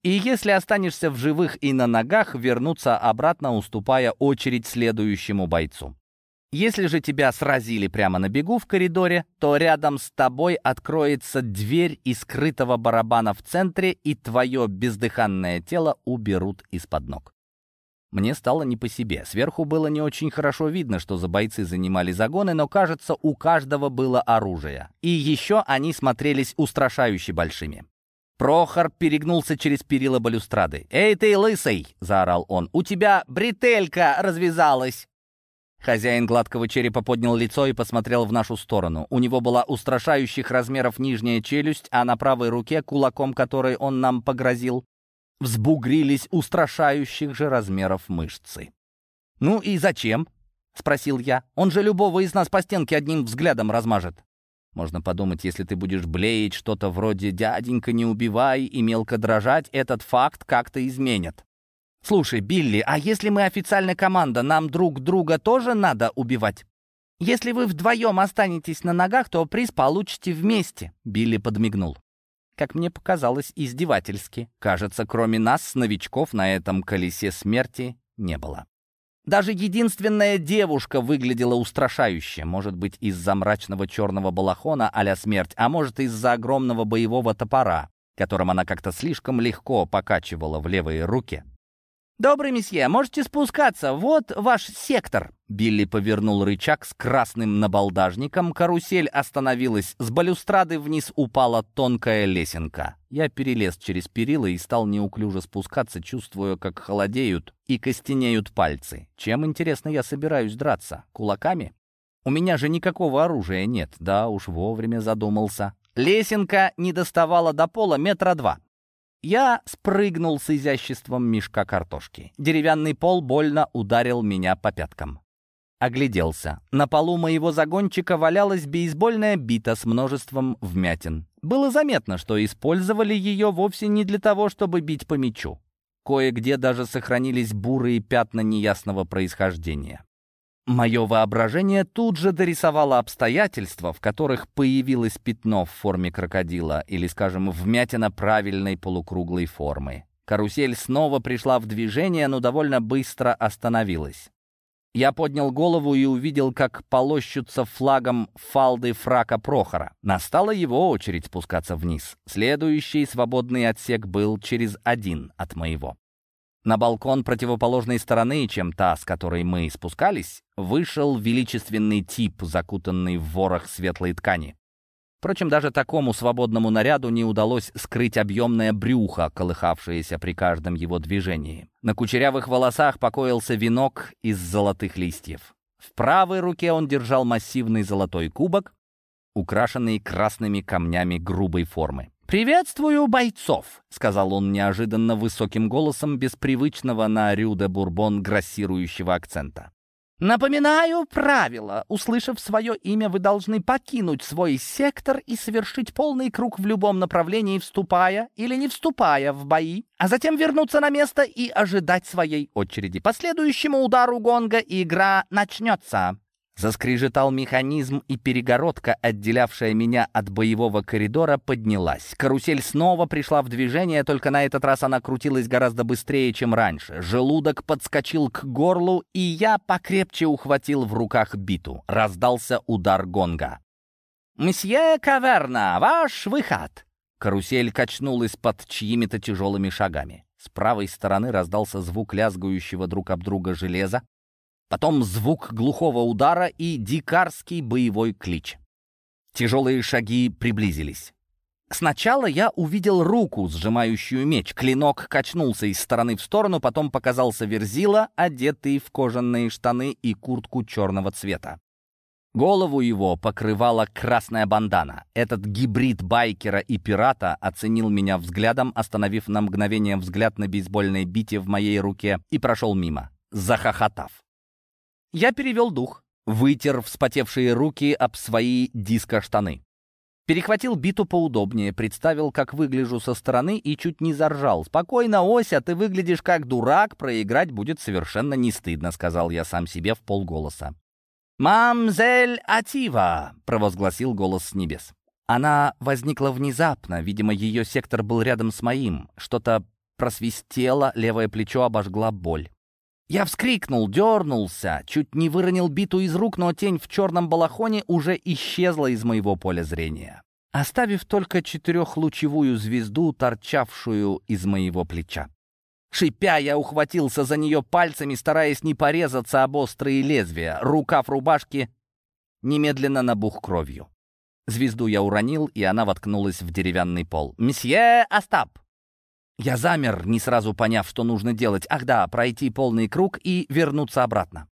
И если останешься в живых и на ногах, вернуться обратно, уступая очередь следующему бойцу. Если же тебя сразили прямо на бегу в коридоре, то рядом с тобой откроется дверь из скрытого барабана в центре, и твое бездыханное тело уберут из-под ног. Мне стало не по себе. Сверху было не очень хорошо видно, что за бойцы занимали загоны, но, кажется, у каждого было оружие. И еще они смотрелись устрашающе большими. Прохор перегнулся через перила балюстрады. «Эй ты, лысый!» — заорал он. «У тебя бретелька развязалась!» Хозяин гладкого черепа поднял лицо и посмотрел в нашу сторону. У него была устрашающих размеров нижняя челюсть, а на правой руке, кулаком которой он нам погрозил, взбугрились устрашающих же размеров мышцы. «Ну и зачем?» — спросил я. «Он же любого из нас по стенке одним взглядом размажет». Можно подумать, если ты будешь блеять что-то вроде «дяденька, не убивай» и мелко дрожать, этот факт как-то изменит. «Слушай, Билли, а если мы официальная команда, нам друг друга тоже надо убивать?» «Если вы вдвоем останетесь на ногах, то приз получите вместе», — Билли подмигнул. Как мне показалось, издевательски. Кажется, кроме нас, новичков на этом колесе смерти не было. Даже единственная девушка выглядела устрашающе, может быть, из-за мрачного черного балахона а смерть, а может, из-за огромного боевого топора, которым она как-то слишком легко покачивала в левой руке. «Добрый месье, можете спускаться, вот ваш сектор». Билли повернул рычаг с красным набалдажником, карусель остановилась, с балюстрады вниз упала тонкая лесенка. Я перелез через перила и стал неуклюже спускаться, чувствуя, как холодеют и костенеют пальцы. Чем, интересно, я собираюсь драться? Кулаками? У меня же никакого оружия нет, да уж вовремя задумался. Лесенка не доставала до пола метра два. Я спрыгнул с изяществом мешка картошки. Деревянный пол больно ударил меня по пяткам. Огляделся. На полу моего загончика валялась бейсбольная бита с множеством вмятин. Было заметно, что использовали ее вовсе не для того, чтобы бить по мячу. Кое-где даже сохранились бурые пятна неясного происхождения. Мое воображение тут же дорисовало обстоятельства, в которых появилось пятно в форме крокодила или, скажем, вмятина правильной полукруглой формы. Карусель снова пришла в движение, но довольно быстро остановилась. Я поднял голову и увидел, как полощутся флагом фалды фрака Прохора. Настала его очередь спускаться вниз. Следующий свободный отсек был через один от моего. На балкон противоположной стороны, чем та, с которой мы спускались, вышел величественный тип, закутанный в ворох светлой ткани. Впрочем, даже такому свободному наряду не удалось скрыть объемное брюхо, колыхавшееся при каждом его движении. На кучерявых волосах покоился венок из золотых листьев. В правой руке он держал массивный золотой кубок, украшенный красными камнями грубой формы. «Приветствую бойцов», — сказал он неожиданно высоким голосом без привычного на Рю Бурбон грассирующего акцента. «Напоминаю правила. Услышав свое имя, вы должны покинуть свой сектор и совершить полный круг в любом направлении, вступая или не вступая в бои, а затем вернуться на место и ожидать своей очереди. По следующему удару гонга игра начнется». Заскрежетал механизм, и перегородка, отделявшая меня от боевого коридора, поднялась. Карусель снова пришла в движение, только на этот раз она крутилась гораздо быстрее, чем раньше. Желудок подскочил к горлу, и я покрепче ухватил в руках биту. Раздался удар гонга. «Мсье Каверна, ваш выход!» Карусель качнулась под чьими-то тяжелыми шагами. С правой стороны раздался звук лязгающего друг об друга железа, потом звук глухого удара и дикарский боевой клич. Тяжелые шаги приблизились. Сначала я увидел руку, сжимающую меч. Клинок качнулся из стороны в сторону, потом показался Верзила, одетый в кожаные штаны и куртку черного цвета. Голову его покрывала красная бандана. Этот гибрид байкера и пирата оценил меня взглядом, остановив на мгновение взгляд на бейсбольной бите в моей руке и прошел мимо, захохотав. Я перевел дух, вытер вспотевшие руки об свои диско-штаны. Перехватил биту поудобнее, представил, как выгляжу со стороны и чуть не заржал. «Спокойно, Ося, ты выглядишь как дурак, проиграть будет совершенно не стыдно», — сказал я сам себе в полголоса. «Мамзель Атива!» — провозгласил голос с небес. Она возникла внезапно, видимо, ее сектор был рядом с моим. Что-то просвистело, левое плечо обожгла боль. Я вскрикнул, дернулся, чуть не выронил биту из рук, но тень в черном балахоне уже исчезла из моего поля зрения, оставив только четырехлучевую звезду, торчавшую из моего плеча. Шипя, я ухватился за нее пальцами, стараясь не порезаться об острые лезвия. Рукав рубашки немедленно набух кровью. Звезду я уронил, и она воткнулась в деревянный пол. «Месье Остап!» Я замер, не сразу поняв, что нужно делать. Ах да, пройти полный круг и вернуться обратно.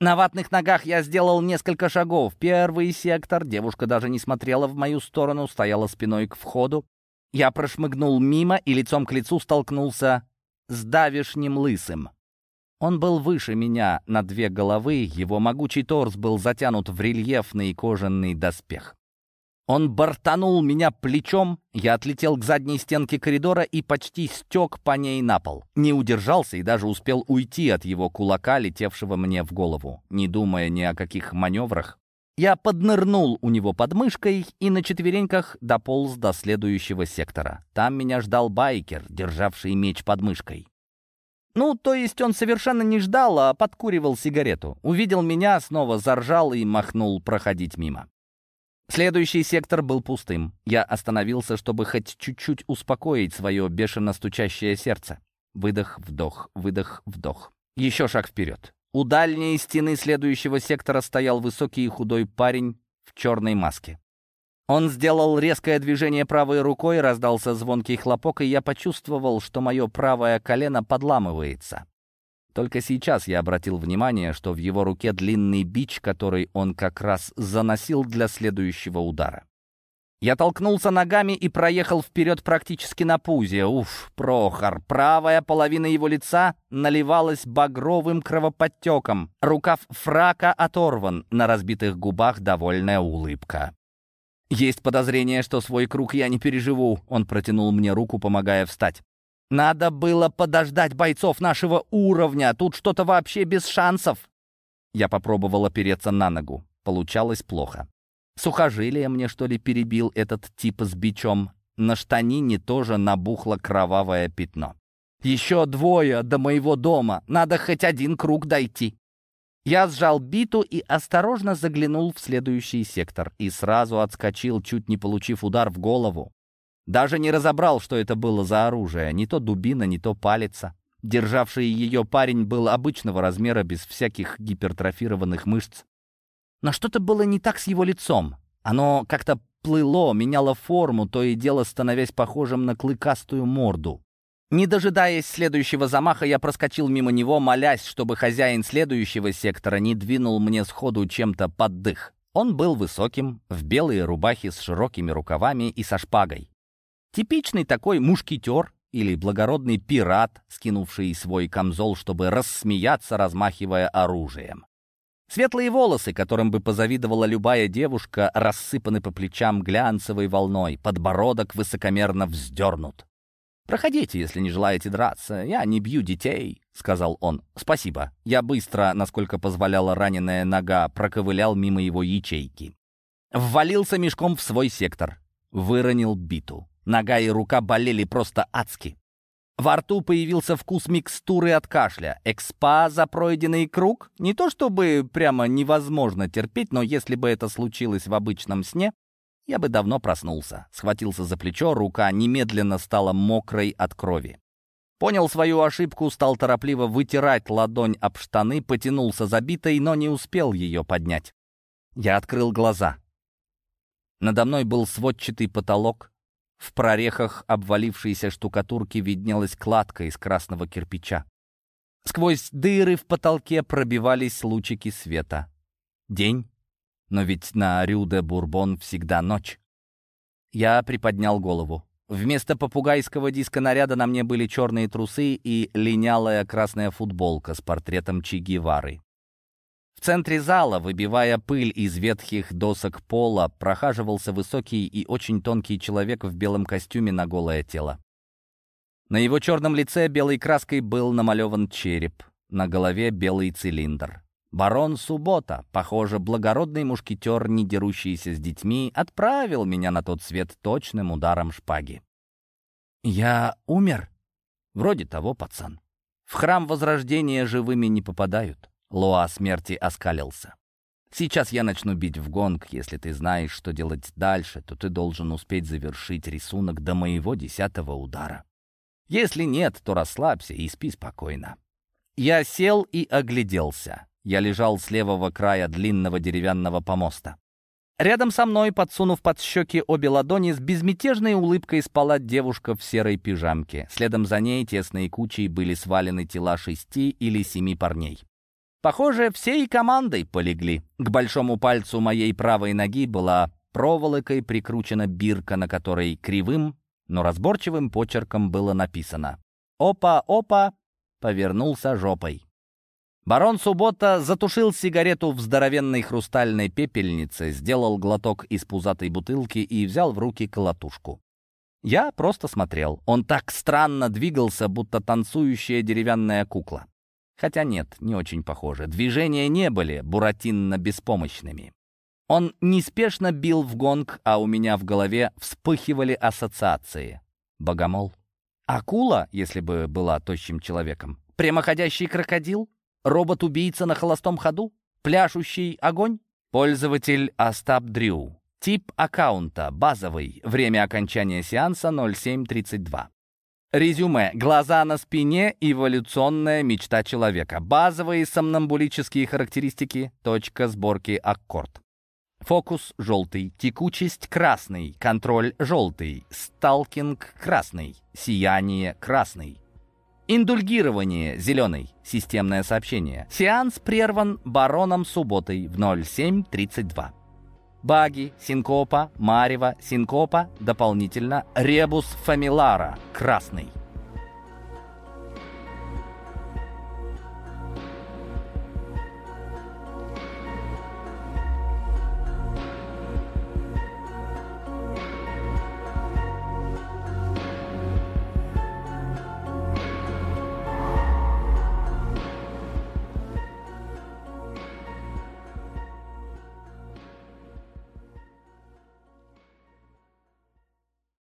На ватных ногах я сделал несколько шагов. Первый сектор, девушка даже не смотрела в мою сторону, стояла спиной к входу. Я прошмыгнул мимо и лицом к лицу столкнулся с давишним лысым. Он был выше меня на две головы, его могучий торс был затянут в рельефный кожаный доспех. Он бортанул меня плечом, я отлетел к задней стенке коридора и почти стек по ней на пол. Не удержался и даже успел уйти от его кулака, летевшего мне в голову. Не думая ни о каких маневрах, Я поднырнул у него под мышкой и на четвереньках дополз до следующего сектора. Там меня ждал байкер, державший меч под мышкой. Ну, то есть он совершенно не ждал, а подкуривал сигарету. Увидел меня, снова заржал и махнул проходить мимо. Следующий сектор был пустым. Я остановился, чтобы хоть чуть-чуть успокоить свое бешено стучащее сердце. Выдох, вдох, выдох, вдох. Еще шаг вперед. У дальней стены следующего сектора стоял высокий и худой парень в черной маске. Он сделал резкое движение правой рукой, раздался звонкий хлопок, и я почувствовал, что мое правое колено подламывается. Только сейчас я обратил внимание, что в его руке длинный бич, который он как раз заносил для следующего удара. Я толкнулся ногами и проехал вперед практически на пузе. Уф, Прохор. Правая половина его лица наливалась багровым кровоподтеком. Рукав фрака оторван, на разбитых губах довольная улыбка. «Есть подозрение, что свой круг я не переживу», — он протянул мне руку, помогая встать. «Надо было подождать бойцов нашего уровня, тут что-то вообще без шансов». Я попробовал опереться на ногу. Получалось плохо. Сухожилие мне, что ли, перебил этот тип с бичом. На штанине тоже набухло кровавое пятно. «Еще двое до моего дома. Надо хоть один круг дойти». Я сжал биту и осторожно заглянул в следующий сектор и сразу отскочил, чуть не получив удар в голову. Даже не разобрал, что это было за оружие. Не то дубина, не то палица. Державший ее парень был обычного размера, без всяких гипертрофированных мышц. Но что-то было не так с его лицом. Оно как-то плыло, меняло форму, то и дело становясь похожим на клыкастую морду. Не дожидаясь следующего замаха, я проскочил мимо него, молясь, чтобы хозяин следующего сектора не двинул мне сходу чем-то под дых. Он был высоким, в белой рубахе с широкими рукавами и со шпагой. Типичный такой мушкетер или благородный пират, скинувший свой камзол, чтобы рассмеяться, размахивая оружием. Светлые волосы, которым бы позавидовала любая девушка, рассыпаны по плечам глянцевой волной, подбородок высокомерно вздернут. «Проходите, если не желаете драться. Я не бью детей», — сказал он. «Спасибо». Я быстро, насколько позволяла раненая нога, проковылял мимо его ячейки. Ввалился мешком в свой сектор. Выронил биту. Нога и рука болели просто адски. Во рту появился вкус микстуры от кашля. Экспа за пройденный круг? Не то чтобы прямо невозможно терпеть, но если бы это случилось в обычном сне, я бы давно проснулся. Схватился за плечо, рука немедленно стала мокрой от крови. Понял свою ошибку, стал торопливо вытирать ладонь об штаны, потянулся забитой, но не успел ее поднять. Я открыл глаза. Надо мной был сводчатый потолок. В прорехах обвалившейся штукатурки виднелась кладка из красного кирпича. Сквозь дыры в потолке пробивались лучики света. День но ведь на Рю-де-Бурбон всегда ночь. Я приподнял голову. Вместо попугайского диска наряда на мне были черные трусы и линялая красная футболка с портретом Че Гевары. В центре зала, выбивая пыль из ветхих досок пола, прохаживался высокий и очень тонкий человек в белом костюме на голое тело. На его черном лице белой краской был намалеван череп, на голове белый цилиндр. Барон Суббота, похоже, благородный мушкетер, не дерущийся с детьми, отправил меня на тот свет точным ударом шпаги. «Я умер?» «Вроде того, пацан. В храм Возрождения живыми не попадают». Луа смерти оскалился. «Сейчас я начну бить в гонг. Если ты знаешь, что делать дальше, то ты должен успеть завершить рисунок до моего десятого удара. Если нет, то расслабься и спи спокойно». Я сел и огляделся. Я лежал с левого края длинного деревянного помоста. Рядом со мной, подсунув под щеки обе ладони, с безмятежной улыбкой спала девушка в серой пижамке. Следом за ней тесной кучей были свалены тела шести или семи парней. Похоже, всей командой полегли. К большому пальцу моей правой ноги была проволокой прикручена бирка, на которой кривым, но разборчивым почерком было написано «Опа, опа!» повернулся жопой. Барон Суббота затушил сигарету в здоровенной хрустальной пепельнице, сделал глоток из пузатой бутылки и взял в руки колотушку. Я просто смотрел. Он так странно двигался, будто танцующая деревянная кукла. Хотя нет, не очень похоже. Движения не были буратинно беспомощными. Он неспешно бил в гонг, а у меня в голове вспыхивали ассоциации. Богомол. Акула, если бы была тощим человеком. Прямоходящий крокодил. Робот-убийца на холостом ходу. Пляшущий огонь. Пользователь Остап Дрю. Тип аккаунта базовый. Время окончания сеанса 0732. Резюме. Глаза на спине. Эволюционная мечта человека. Базовые сомнамбулические характеристики. Точка сборки аккорд. Фокус желтый, текучесть красный, контроль желтый, сталкинг красный, сияние красный. Индульгирование зеленый, системное сообщение. Сеанс прерван бароном субботой в 07.32. Баги, синкопа, марева, синкопа, дополнительно ребус фамилара, красный.